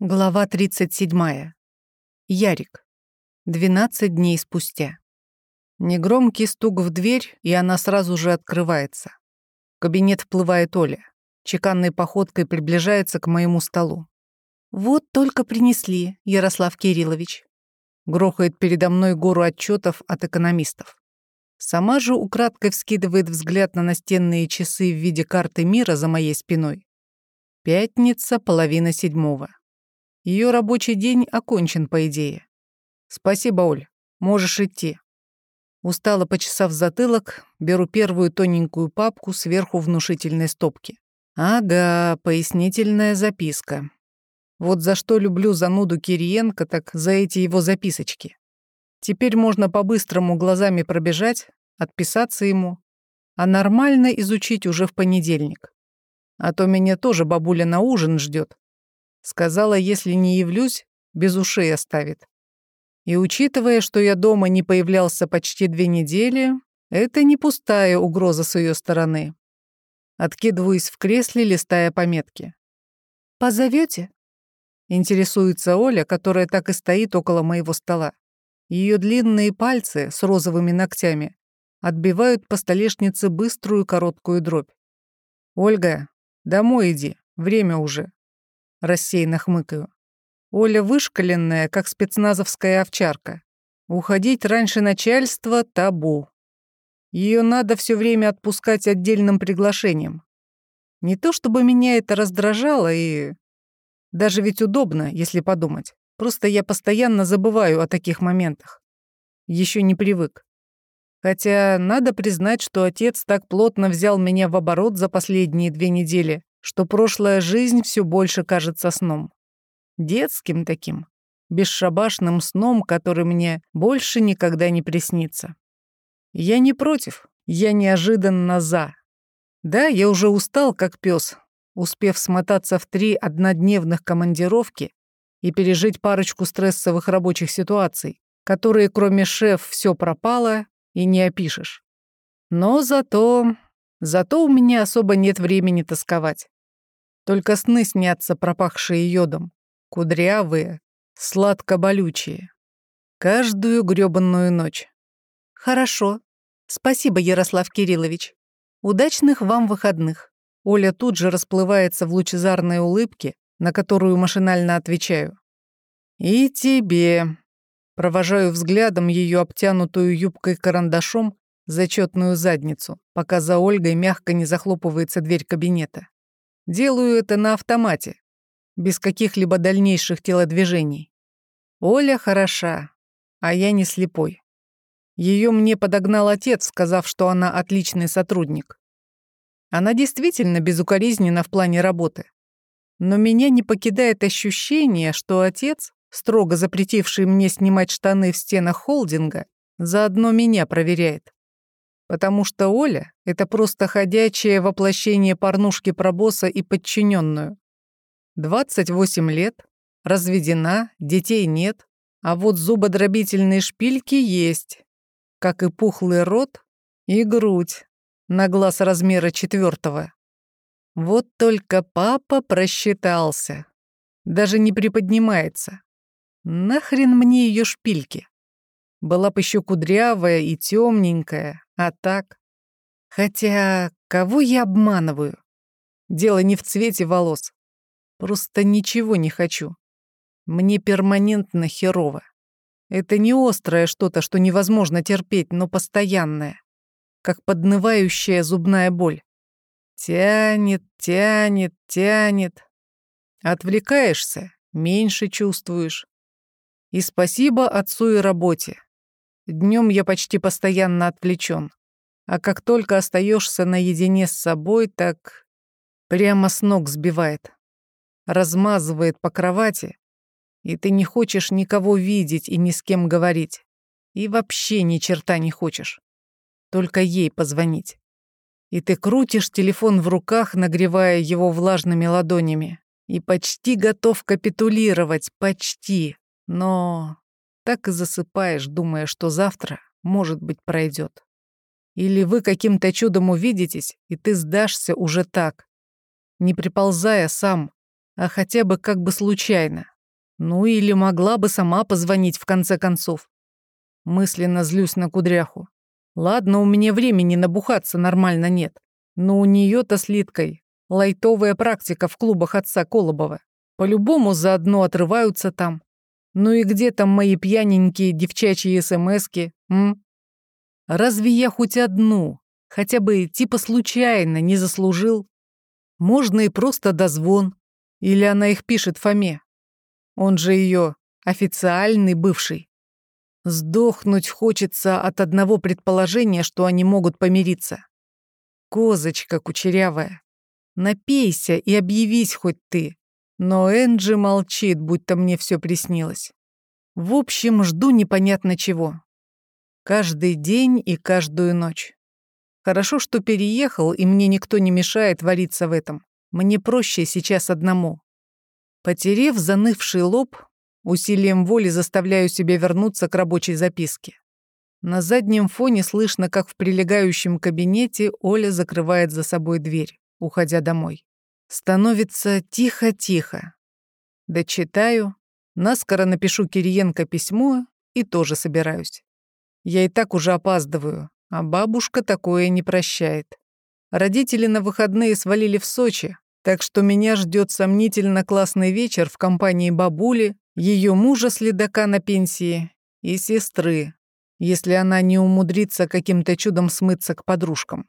Глава 37. Ярик. 12 дней спустя. Негромкий стук в дверь, и она сразу же открывается. В кабинет вплывает Оля. Чеканной походкой приближается к моему столу. «Вот только принесли, Ярослав Кириллович». Грохает передо мной гору отчетов от экономистов. Сама же украдкой вскидывает взгляд на настенные часы в виде карты мира за моей спиной. Пятница, половина седьмого. Ее рабочий день окончен, по идее. Спасибо, Оль. Можешь идти. Устало почесав затылок, беру первую тоненькую папку сверху внушительной стопки. Ага, пояснительная записка. Вот за что люблю зануду Кириенко, так за эти его записочки. Теперь можно по-быстрому глазами пробежать, отписаться ему, а нормально изучить уже в понедельник. А то меня тоже бабуля на ужин ждет, Сказала, если не явлюсь, без ушей оставит. И учитывая, что я дома не появлялся почти две недели, это не пустая угроза с ее стороны. Откидываюсь в кресле, листая пометки. «Позовете?» Интересуется Оля, которая так и стоит около моего стола. Ее длинные пальцы с розовыми ногтями отбивают по столешнице быструю короткую дробь. «Ольга, домой иди, время уже», рассеянно хмыкаю. Оля вышкаленная, как спецназовская овчарка. Уходить раньше начальства — табу. Ее надо все время отпускать отдельным приглашением. Не то чтобы меня это раздражало и... Даже ведь удобно, если подумать. Просто я постоянно забываю о таких моментах. Еще не привык. Хотя надо признать, что отец так плотно взял меня в оборот за последние две недели, что прошлая жизнь все больше кажется сном. Детским таким, бесшабашным сном, который мне больше никогда не приснится. Я не против, я неожиданно за. Да, я уже устал, как пес, успев смотаться в три однодневных командировки и пережить парочку стрессовых рабочих ситуаций, которые кроме шеф все пропало и не опишешь. Но зато... Зато у меня особо нет времени тосковать. Только сны снятся, пропахшие йодом, кудрявые, сладко-болючие. Каждую грёбанную ночь. Хорошо. Спасибо, Ярослав Кириллович. Удачных вам выходных. Оля тут же расплывается в лучезарной улыбке, на которую машинально отвечаю. И тебе. Провожаю взглядом ее обтянутую юбкой-карандашом зачетную задницу, пока за Ольгой мягко не захлопывается дверь кабинета. Делаю это на автомате, без каких-либо дальнейших телодвижений. Оля хороша, а я не слепой. Ее мне подогнал отец, сказав, что она отличный сотрудник. Она действительно безукоризненна в плане работы. Но меня не покидает ощущение, что отец, строго запретивший мне снимать штаны в стенах холдинга, заодно меня проверяет. Потому что Оля — это просто ходячее воплощение порнушки про босса и подчиненную. 28 лет, разведена, детей нет, а вот зубодробительные шпильки есть, как и пухлый рот и грудь на глаз размера четвертого. Вот только папа просчитался. Даже не приподнимается. Нахрен мне ее шпильки? Была бы еще кудрявая и темненькая, а так... Хотя, кого я обманываю? Дело не в цвете волос. Просто ничего не хочу. Мне перманентно херово. Это не острое что-то, что невозможно терпеть, но постоянное. Как поднывающая зубная боль. Тянет, тянет, тянет. Отвлекаешься, меньше чувствуешь. И спасибо отцу и работе. Днем я почти постоянно отвлечен. А как только остаешься наедине с собой, так прямо с ног сбивает. Размазывает по кровати, и ты не хочешь никого видеть и ни с кем говорить. И вообще ни черта не хочешь. Только ей позвонить. И ты крутишь телефон в руках, нагревая его влажными ладонями. И почти готов капитулировать, почти. Но так и засыпаешь, думая, что завтра, может быть, пройдет. Или вы каким-то чудом увидитесь, и ты сдашься уже так, не приползая сам, а хотя бы как бы случайно. Ну или могла бы сама позвонить в конце концов. Мысленно злюсь на кудряху. Ладно, у меня времени набухаться нормально нет. Но у нее-то с Литкой лайтовая практика в клубах отца Колобова. По-любому заодно отрываются там. Ну и где там мои пьяненькие девчачьи смски, м? Разве я хоть одну, хотя бы типа случайно, не заслужил? Можно и просто дозвон. Или она их пишет Фоме. Он же ее официальный бывший. Сдохнуть хочется от одного предположения, что они могут помириться. Козочка кучерявая, напейся и объявись хоть ты. Но Энджи молчит, будто мне все приснилось. В общем, жду непонятно чего. Каждый день и каждую ночь. Хорошо, что переехал, и мне никто не мешает вариться в этом. Мне проще сейчас одному. Потерев занывший лоб, усилием воли заставляю себя вернуться к рабочей записке. На заднем фоне слышно, как в прилегающем кабинете Оля закрывает за собой дверь, уходя домой. Становится тихо-тихо. Дочитаю, наскоро напишу Кириенко письмо и тоже собираюсь. Я и так уже опаздываю, а бабушка такое не прощает. Родители на выходные свалили в Сочи, так что меня ждет сомнительно классный вечер в компании бабули, ее мужа-следака на пенсии и сестры, если она не умудрится каким-то чудом смыться к подружкам.